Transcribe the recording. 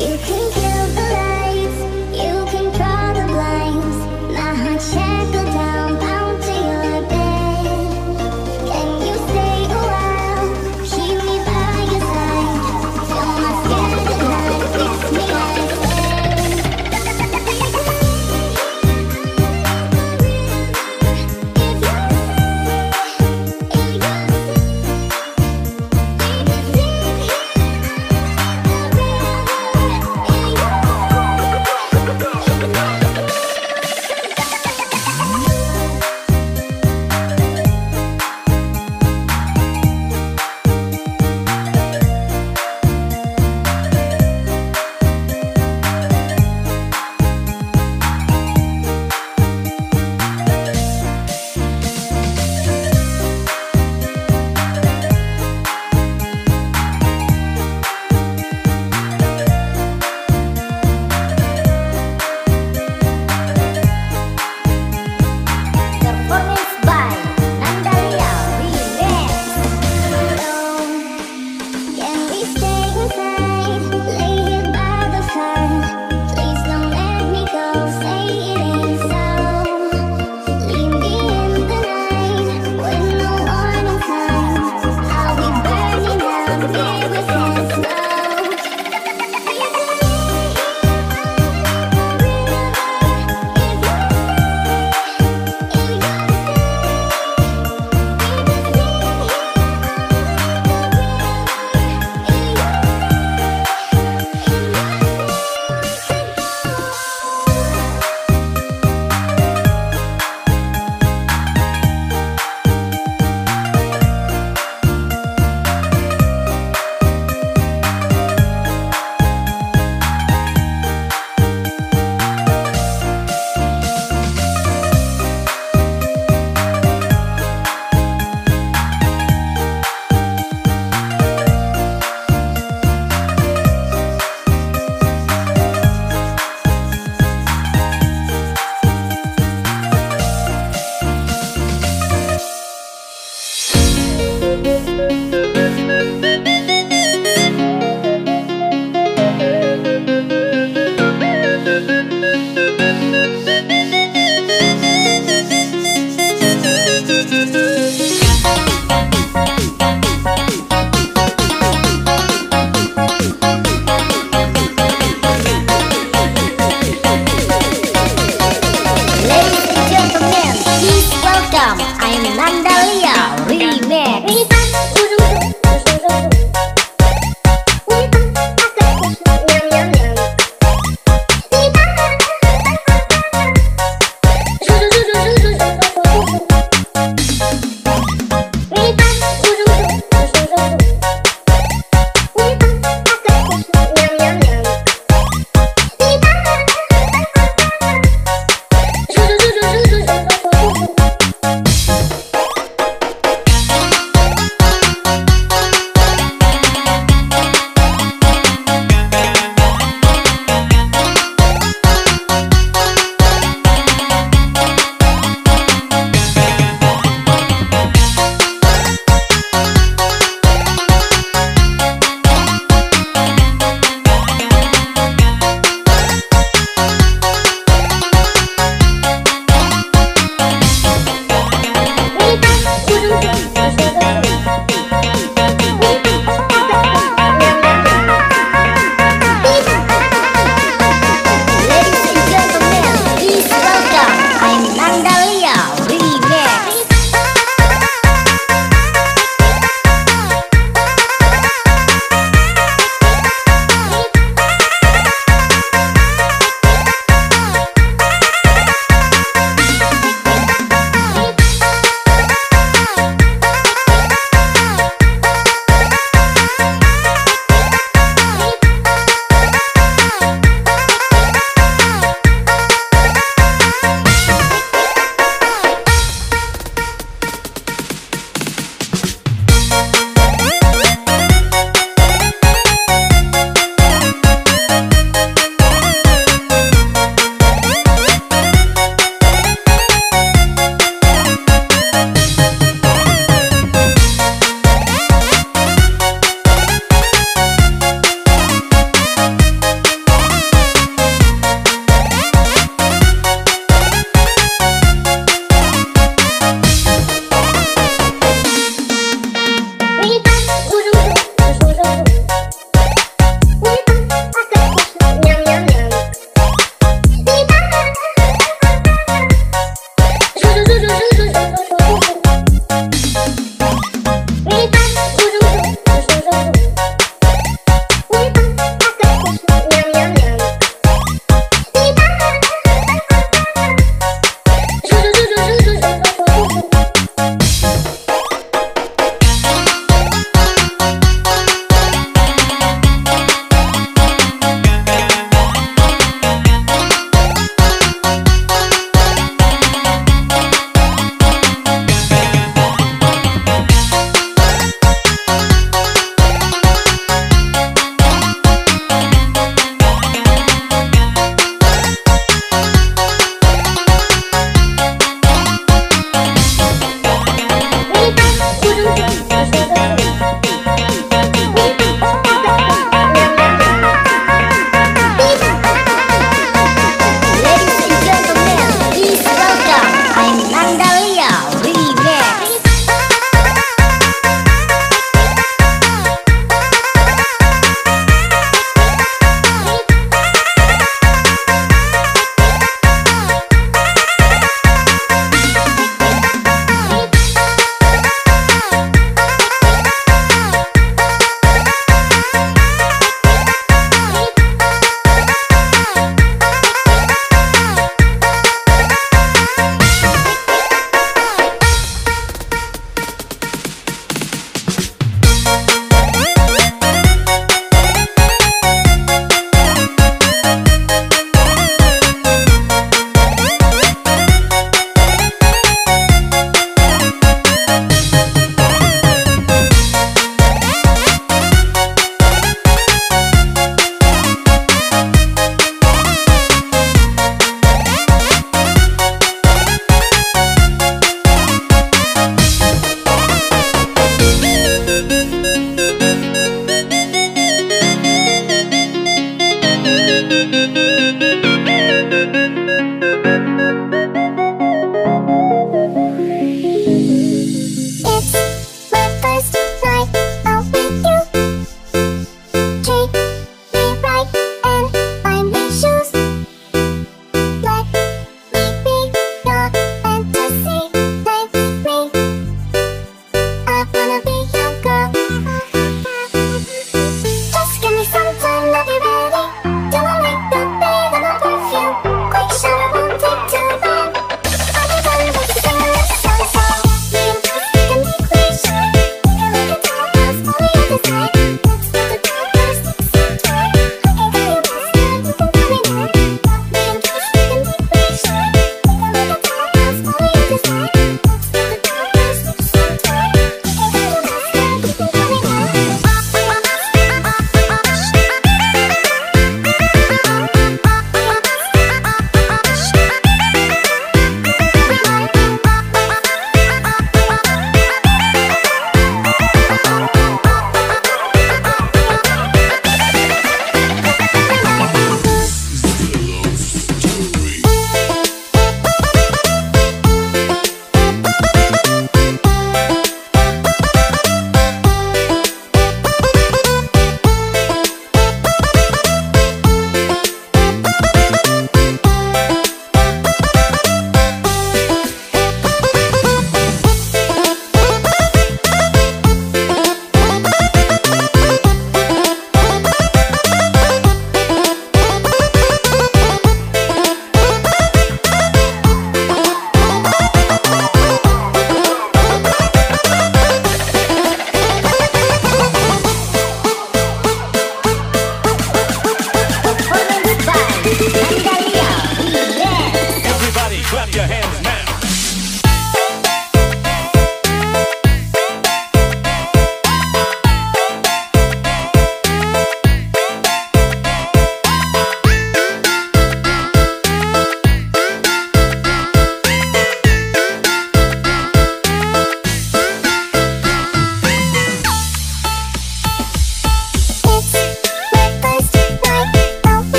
You can get